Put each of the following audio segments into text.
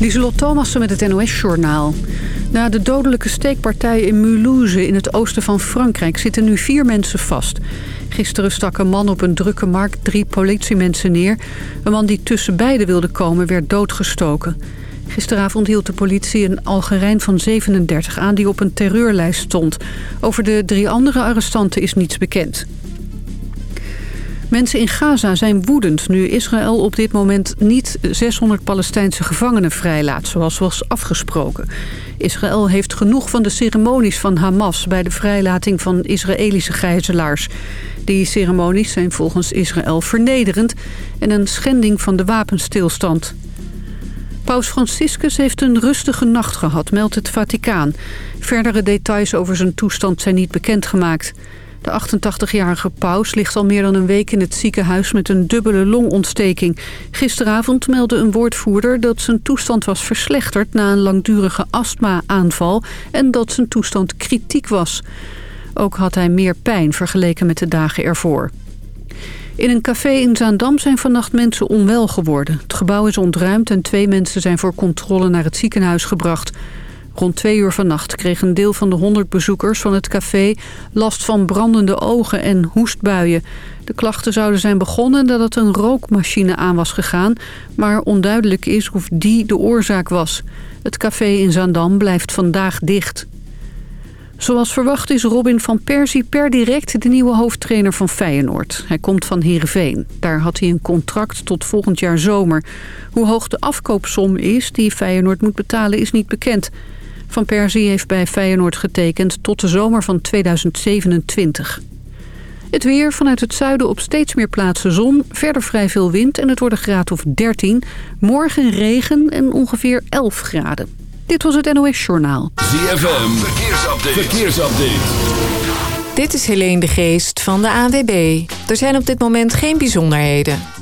Lieselot Thomassen met het NOS-journaal. Na de dodelijke steekpartij in Mulhouse in het oosten van Frankrijk... zitten nu vier mensen vast. Gisteren stak een man op een drukke markt drie politiemensen neer. Een man die tussen beiden wilde komen werd doodgestoken. Gisteravond hield de politie een Algerijn van 37 aan... die op een terreurlijst stond. Over de drie andere arrestanten is niets bekend. Mensen in Gaza zijn woedend nu Israël op dit moment niet 600 Palestijnse gevangenen vrijlaat, zoals was afgesproken. Israël heeft genoeg van de ceremonies van Hamas bij de vrijlating van Israëlische gijzelaars. Die ceremonies zijn volgens Israël vernederend en een schending van de wapenstilstand. Paus Franciscus heeft een rustige nacht gehad, meldt het Vaticaan. Verdere details over zijn toestand zijn niet bekendgemaakt. De 88-jarige paus ligt al meer dan een week in het ziekenhuis met een dubbele longontsteking. Gisteravond meldde een woordvoerder dat zijn toestand was verslechterd na een langdurige astma-aanval en dat zijn toestand kritiek was. Ook had hij meer pijn vergeleken met de dagen ervoor. In een café in Zaandam zijn vannacht mensen onwel geworden. Het gebouw is ontruimd en twee mensen zijn voor controle naar het ziekenhuis gebracht. Rond twee uur vannacht kreeg een deel van de 100 bezoekers van het café last van brandende ogen en hoestbuien. De klachten zouden zijn begonnen nadat een rookmachine aan was gegaan, maar onduidelijk is of die de oorzaak was. Het café in Zaandam blijft vandaag dicht. Zoals verwacht is Robin van Persie per direct de nieuwe hoofdtrainer van Feyenoord. Hij komt van Heerenveen. Daar had hij een contract tot volgend jaar zomer. Hoe hoog de afkoopsom is die Feyenoord moet betalen is niet bekend. Van Persie heeft bij Feyenoord getekend tot de zomer van 2027. Het weer vanuit het zuiden op steeds meer plaatsen zon. Verder vrij veel wind en het wordt een graad of 13. Morgen regen en ongeveer 11 graden. Dit was het NOS Journaal. ZFM, verkeersupdate. verkeersupdate. Dit is Helene de Geest van de ANWB. Er zijn op dit moment geen bijzonderheden.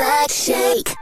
butt shake.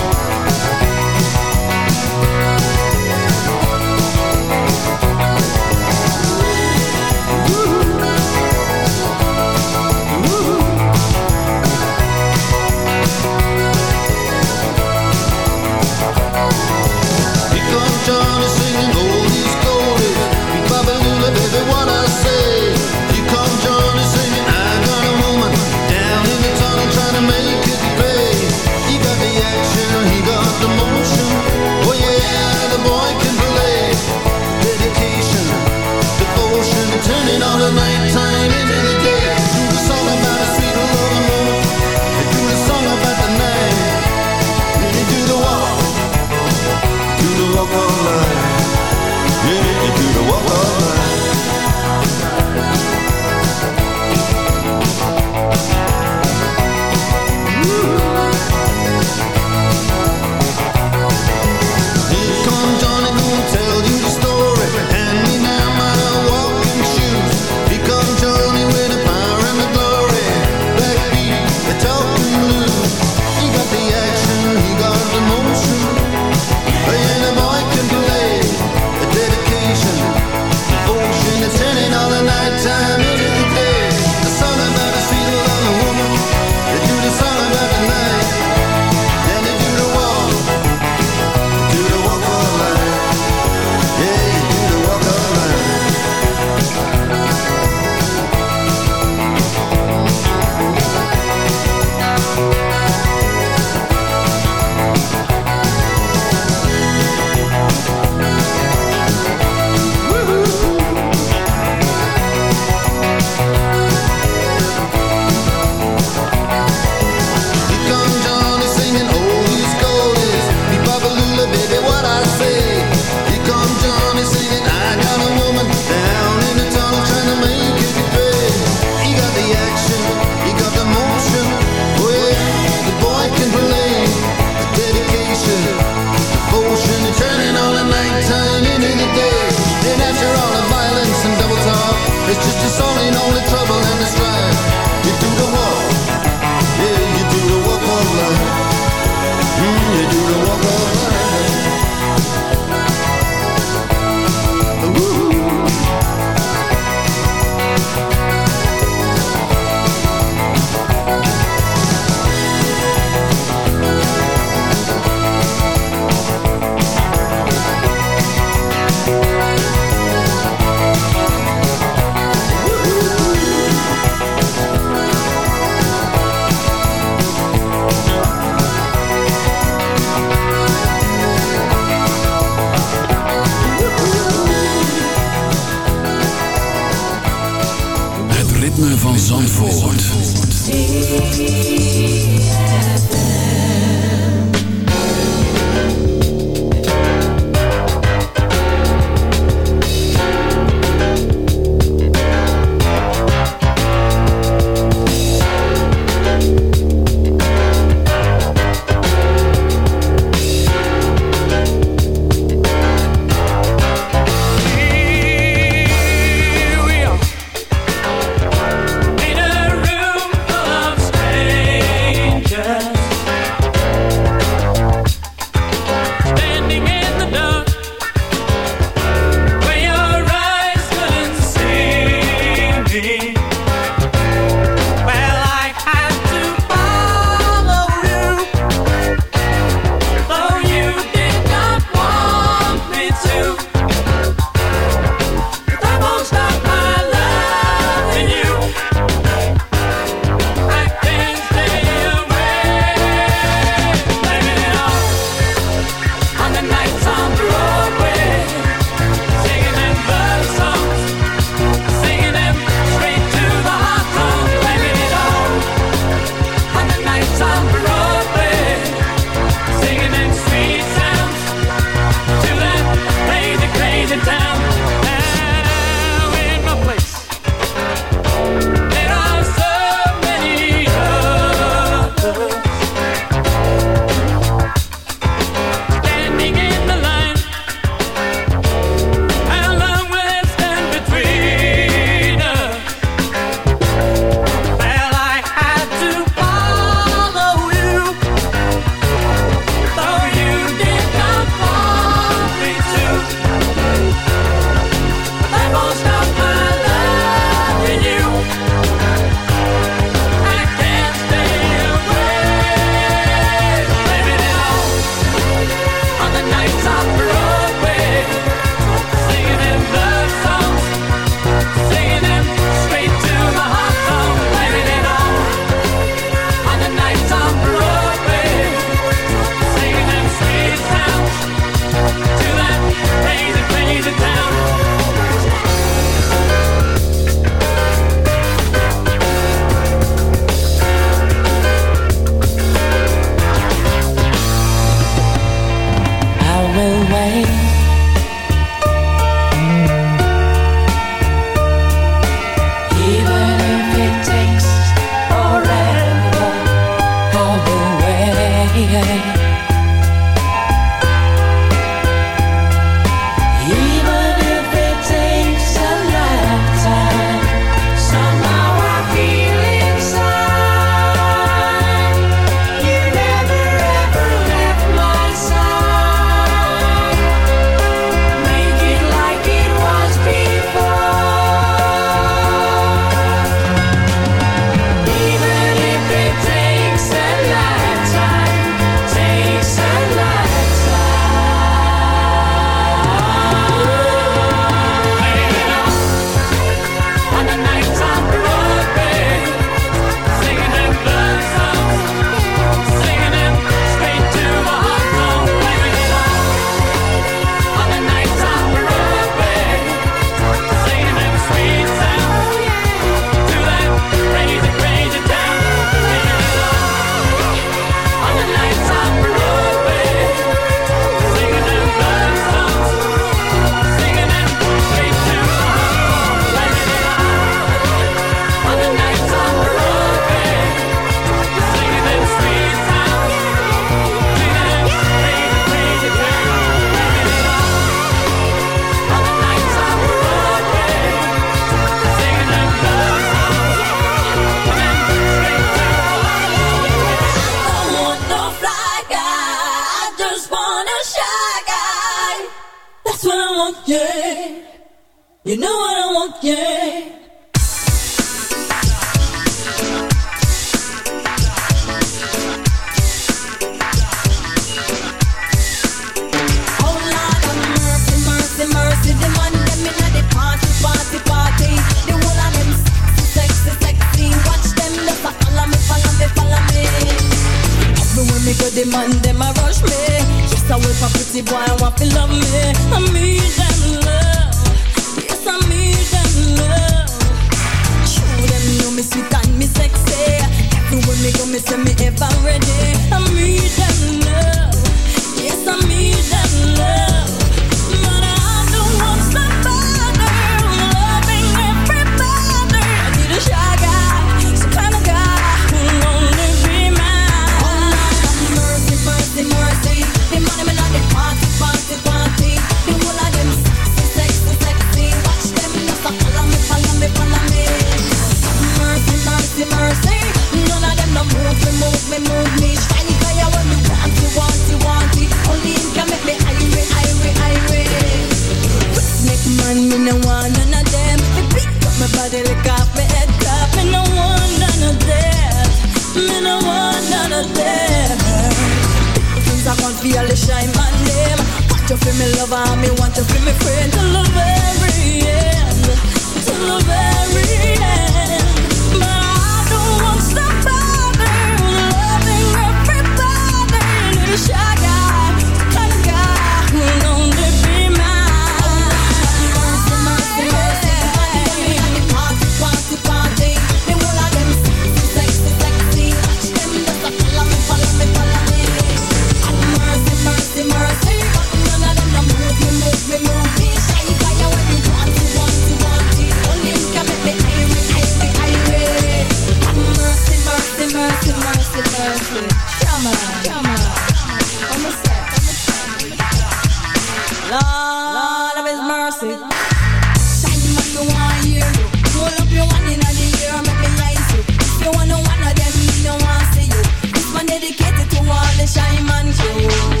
Shine shy man crew.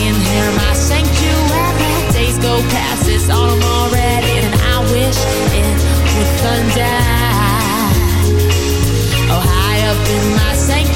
staying here, my sanctuary. Days go past, it's autumn already, and I wish it would come down. Oh, high up in my sanctuary.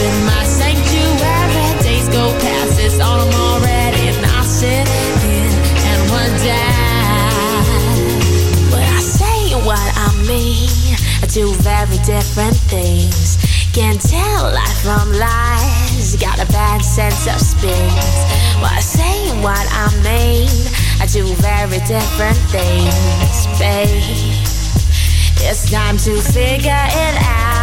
in my sanctuary. Days go past, it's already, and I sit and wonder. But I say what I mean, very different things. Can tell life from lies, got a bad sense of spins. But I say what I mean, two very different things, babe. It's time to figure it out.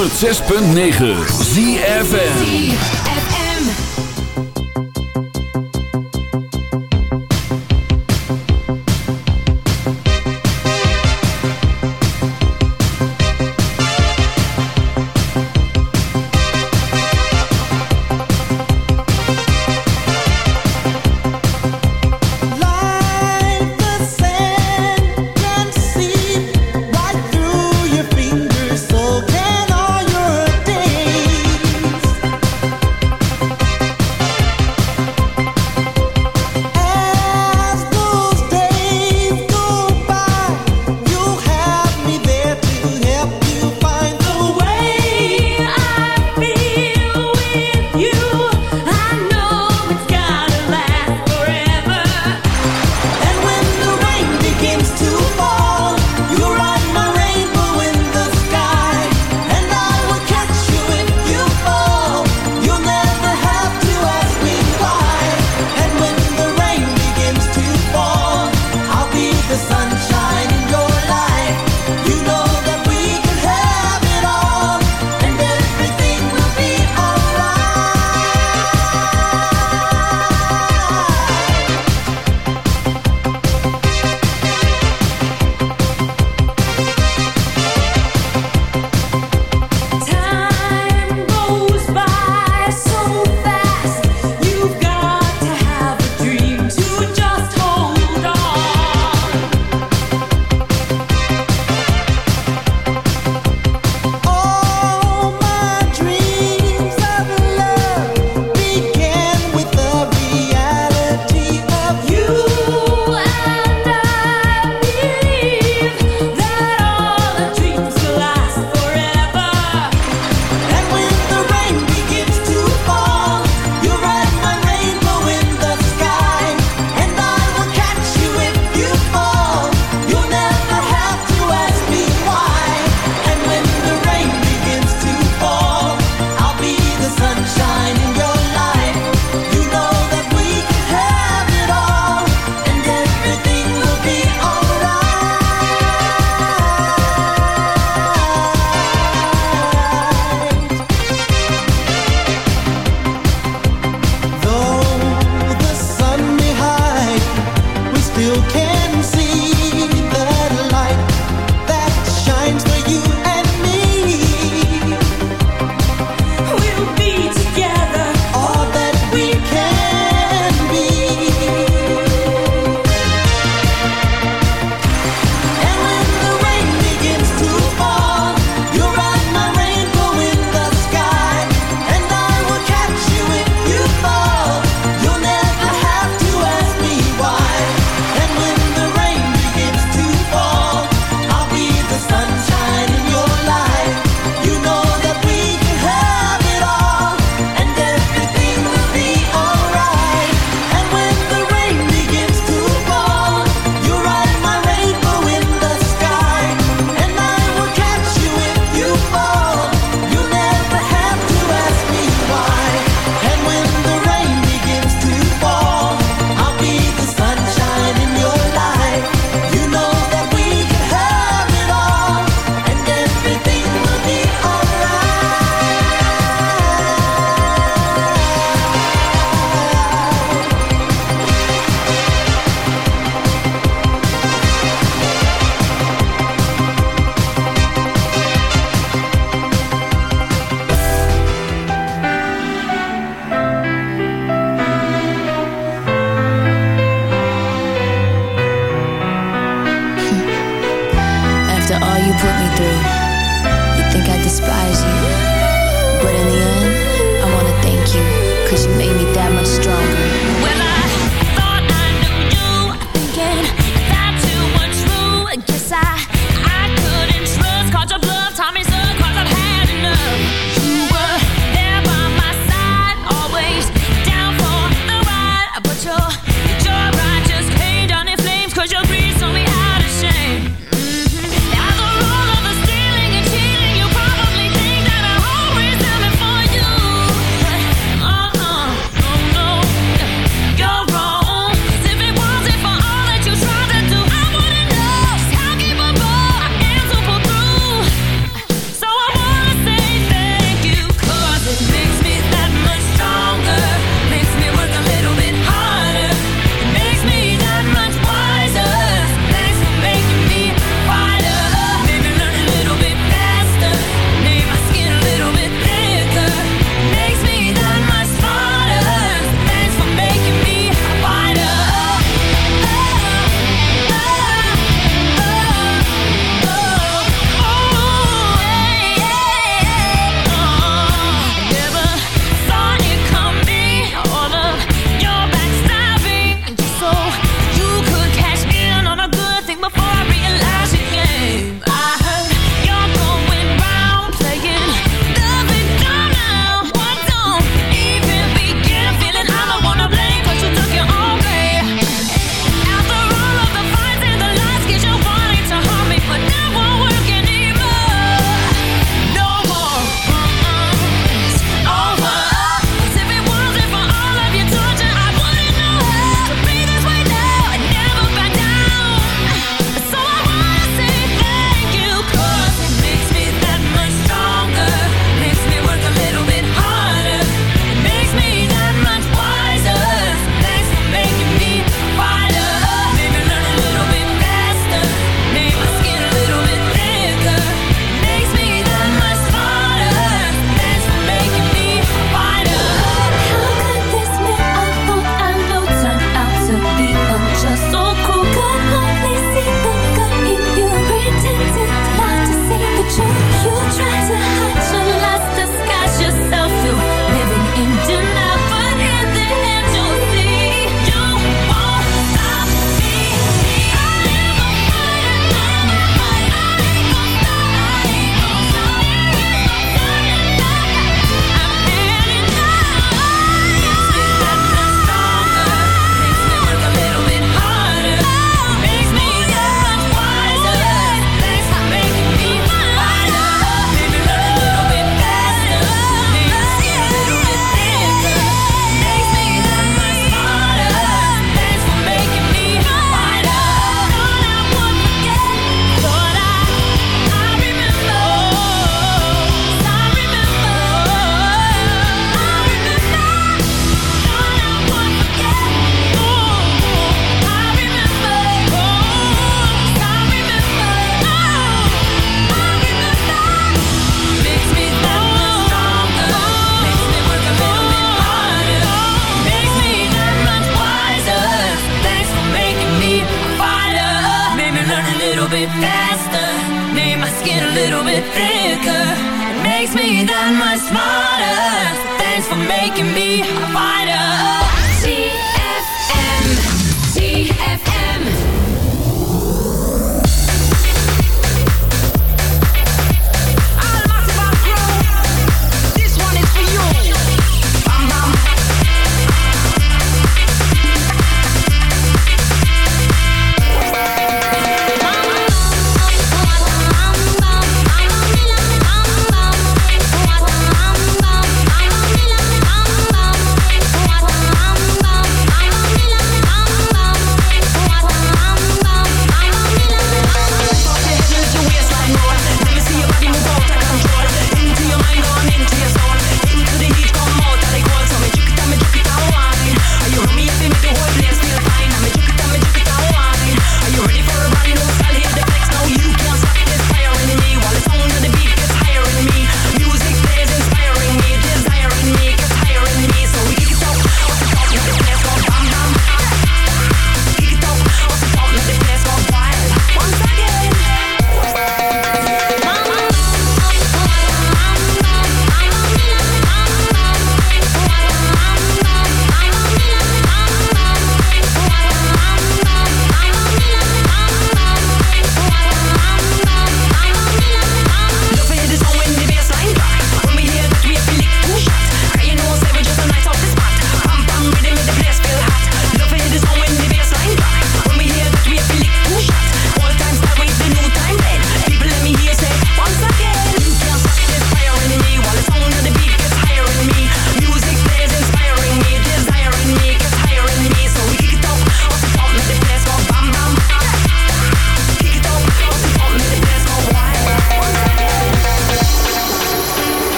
106.9 ZFN